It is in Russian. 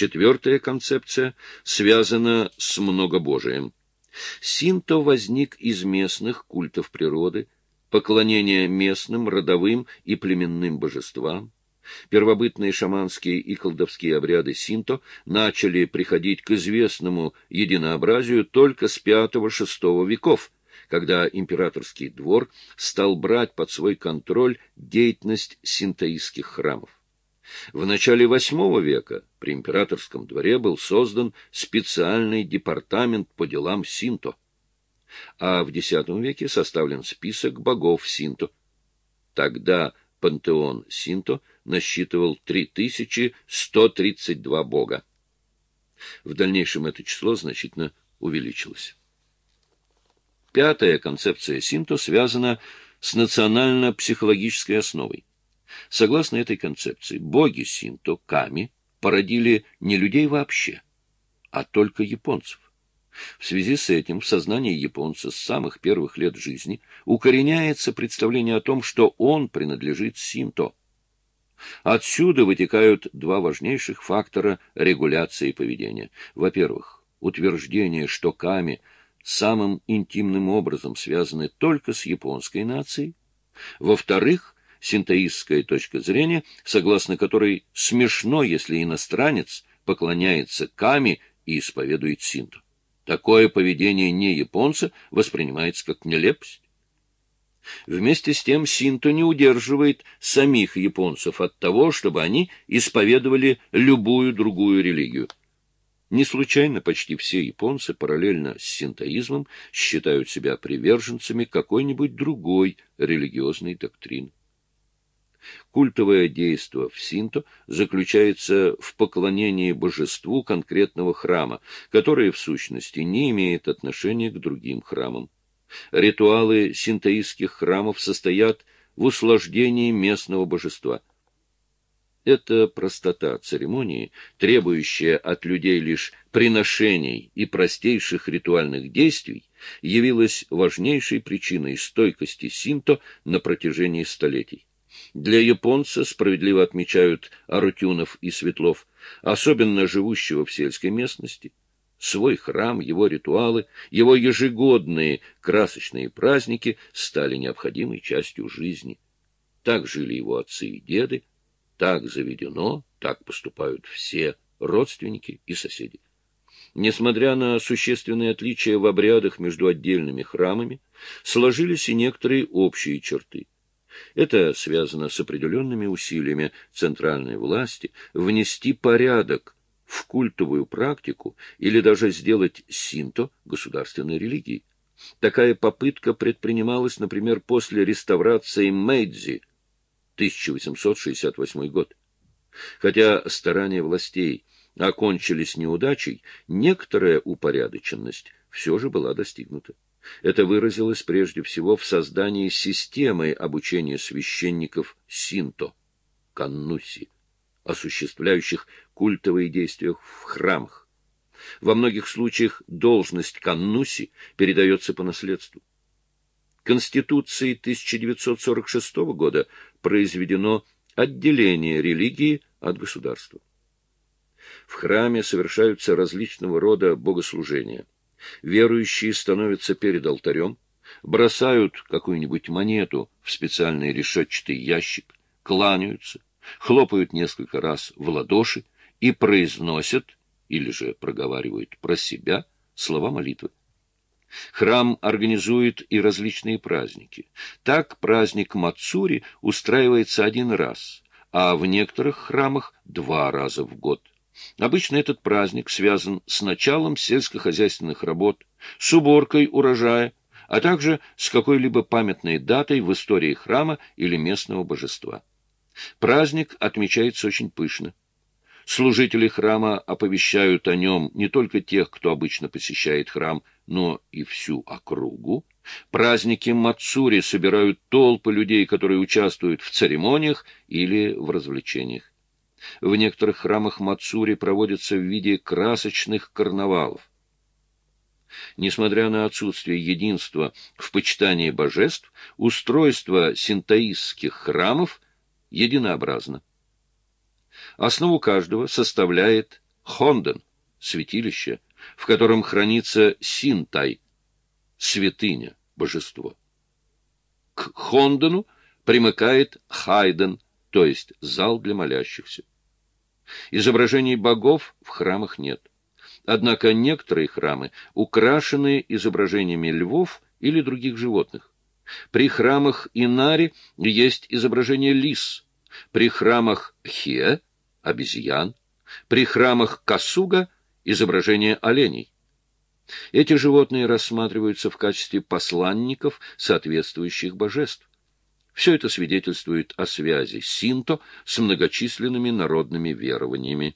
Четвертая концепция связана с многобожием. Синто возник из местных культов природы, поклонения местным, родовым и племенным божествам. Первобытные шаманские и колдовские обряды синто начали приходить к известному единообразию только с V-VI веков, когда императорский двор стал брать под свой контроль деятельность синтоистских храмов. В начале VIII века при императорском дворе был создан специальный департамент по делам синто, а в X веке составлен список богов синто. Тогда пантеон синто насчитывал 3132 бога. В дальнейшем это число значительно увеличилось. Пятая концепция синто связана с национально-психологической основой. Согласно этой концепции, боги синто, ками, породили не людей вообще, а только японцев. В связи с этим в сознании японца с самых первых лет жизни укореняется представление о том, что он принадлежит синто. Отсюда вытекают два важнейших фактора регуляции поведения. Во-первых, утверждение, что ками самым интимным образом связаны только с японской нацией. Во-вторых, синтоистская точка зрения, согласно которой смешно, если иностранец поклоняется ками и исповедует синто. Такое поведение не японца воспринимается как нелепость. Вместе с тем Синто не удерживает самих японцев от того, чтобы они исповедовали любую другую религию. Не случайно почти все японцы параллельно с синтоизмом считают себя приверженцами какой-нибудь другой религиозной доктрины. Культовое действо в синто заключается в поклонении божеству конкретного храма, которое в сущности не имеет отношения к другим храмам. Ритуалы синтоистских храмов состоят в услаждении местного божества. Эта простота церемонии, требующая от людей лишь приношений и простейших ритуальных действий, явилась важнейшей причиной стойкости синто на протяжении столетий. Для японца справедливо отмечают Арутюнов и Светлов, особенно живущего в сельской местности. Свой храм, его ритуалы, его ежегодные красочные праздники стали необходимой частью жизни. Так жили его отцы и деды, так заведено, так поступают все родственники и соседи. Несмотря на существенные отличия в обрядах между отдельными храмами, сложились и некоторые общие черты. Это связано с определенными усилиями центральной власти внести порядок в культовую практику или даже сделать синто государственной религией. Такая попытка предпринималась, например, после реставрации Мэйдзи, 1868 год. Хотя старания властей окончились неудачей, некоторая упорядоченность все же была достигнута. Это выразилось прежде всего в создании системы обучения священников синто, каннуси, осуществляющих культовые действия в храмах. Во многих случаях должность каннуси передается по наследству. Конституцией 1946 года произведено отделение религии от государства. В храме совершаются различного рода богослужения. Верующие становятся перед алтарем, бросают какую-нибудь монету в специальный решетчатый ящик, кланяются, хлопают несколько раз в ладоши и произносят, или же проговаривают про себя, слова молитвы. Храм организует и различные праздники. Так праздник Мацури устраивается один раз, а в некоторых храмах два раза в год. Обычно этот праздник связан с началом сельскохозяйственных работ, с уборкой урожая, а также с какой-либо памятной датой в истории храма или местного божества. Праздник отмечается очень пышно. Служители храма оповещают о нем не только тех, кто обычно посещает храм, но и всю округу. Праздники Мацури собирают толпы людей, которые участвуют в церемониях или в развлечениях. В некоторых храмах Мацури проводятся в виде красочных карнавалов. Несмотря на отсутствие единства в почитании божеств, устройство синтоистских храмов единообразно. Основу каждого составляет Хонден — святилище, в котором хранится Синтай — святыня, божество. К Хондену примыкает Хайден, то есть зал для молящихся. Изображений богов в храмах нет. Однако некоторые храмы украшены изображениями львов или других животных. При храмах Инари есть изображение лис, при храмах Хе – обезьян, при храмах Касуга – изображение оленей. Эти животные рассматриваются в качестве посланников соответствующих божеств. Все это свидетельствует о связи синто с многочисленными народными верованиями.